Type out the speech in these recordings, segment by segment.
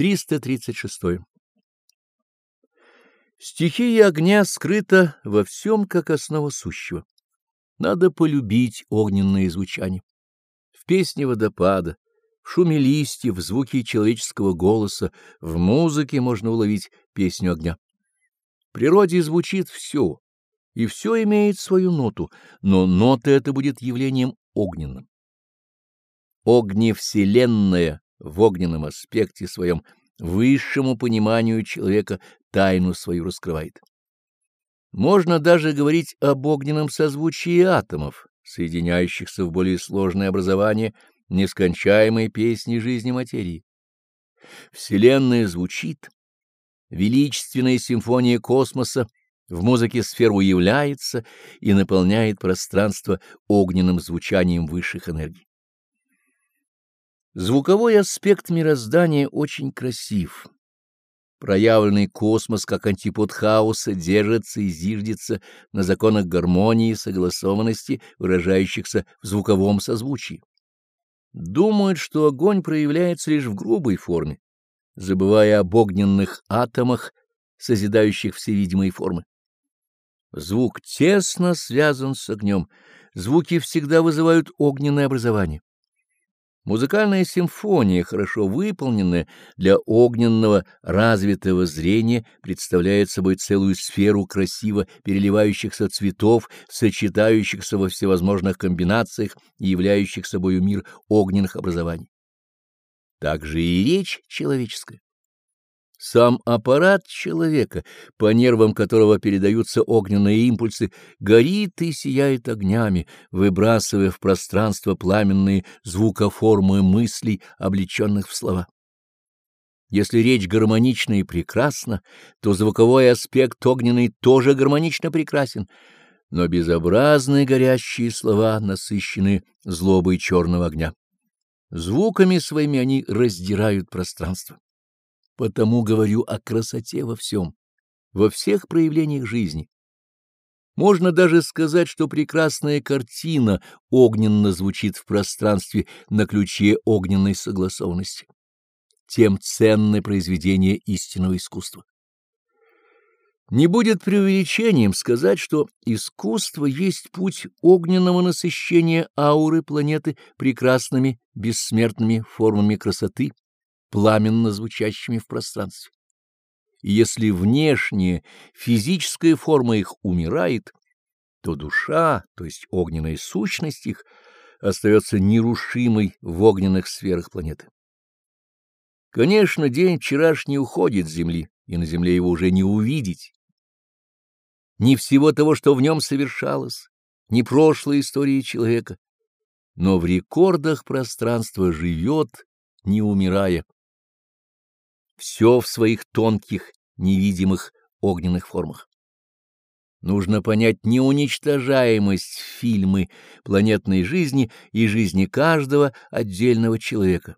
336. Стихия огня скрыта во всем, как основа сущего. Надо полюбить огненное звучание. В песне водопада, в шуме листьев, в звуке человеческого голоса, в музыке можно уловить песню огня. В природе звучит все, и все имеет свою ноту, но нота эта будет явлением огненным. Огневселенная в огненном аспекте своем высшему пониманию человека тайну свою раскрывает. Можно даже говорить об огненном созвучии атомов, соединяющихся в более сложное образование нескончаемой песни жизни материи. Вселенная звучит, величественная симфония космоса в музыке сфер уявляется и наполняет пространство огненным звучанием высших энергий. Звуковой аспект мироздания очень красив. Проявленный космос, как антипод хаоса, держится и зиждется на законах гармонии и согласованности, выражающихся в звуковом созвучии. Думают, что огонь проявляется лишь в грубой форме, забывая об огненных атомах, созидающих все видимые формы. Звук тесно связан с огнем, звуки всегда вызывают огненное образование. Музыкальная симфония, хорошо выполненная для огненного развитого зрения, представляет собой целую сферу красиво переливающихся цветов, сочетающихся во всевозможных комбинациях и являющих собой мир огненных образований. Также и речь человеческая. Сам аппарат человека, по нервам которого передаются огненные импульсы, горит и сияет огнями, выбрасывая в пространство пламенные звукоформы мыслей, облеченных в слова. Если речь гармонична и прекрасна, то звуковой аспект огненный тоже гармонично прекрасен, но безобразные горящие слова насыщены злобой черного огня. Звуками своими они раздирают пространство. Потому говорю о красоте во всем, во всех проявлениях жизни. Можно даже сказать, что прекрасная картина огненно звучит в пространстве на ключе огненной согласованности. Тем ценное произведение истинного искусства. Не будет преувеличением сказать, что искусство есть путь огненного насыщения ауры планеты прекрасными бессмертными формами красоты, пламенно звучащими в пространстве. И если внешняя физическая форма их умирает, то душа, то есть огненная сущность их, остается нерушимой в огненных сферах планеты. Конечно, день вчерашний уходит с Земли, и на Земле его уже не увидеть. Ни всего того, что в нем совершалось, ни прошлой истории человека, но в рекордах пространства живет, не умирая, все в своих тонких, невидимых огненных формах. Нужно понять неуничтожаемость фильмы планетной жизни и жизни каждого отдельного человека.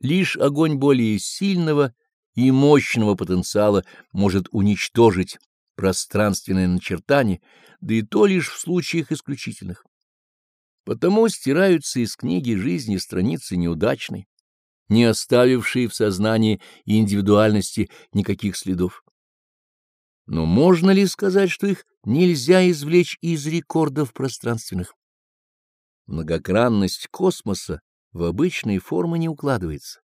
Лишь огонь более сильного и мощного потенциала может уничтожить пространственное начертание, да и то лишь в случаях исключительных. Потому стираются из книги жизни страницы неудачной, не оставившие в сознании индивидуальности никаких следов. Но можно ли сказать, что их нельзя извлечь из рекордов пространственных? Многокранность космоса в обычные формы не укладывается.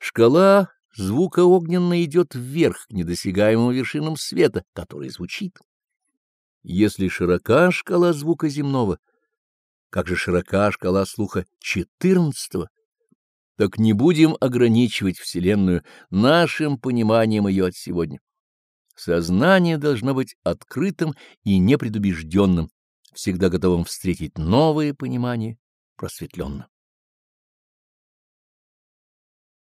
Шкала звука огненно идет вверх к недосягаемым вершинам света, который звучит. Если широка шкала звука земного, как же широка шкала слуха четырнадцатого, так не будем ограничивать Вселенную нашим пониманием ее от сегодня. Сознание должно быть открытым и непредубежденным, всегда готовым встретить новые понимания просветленно.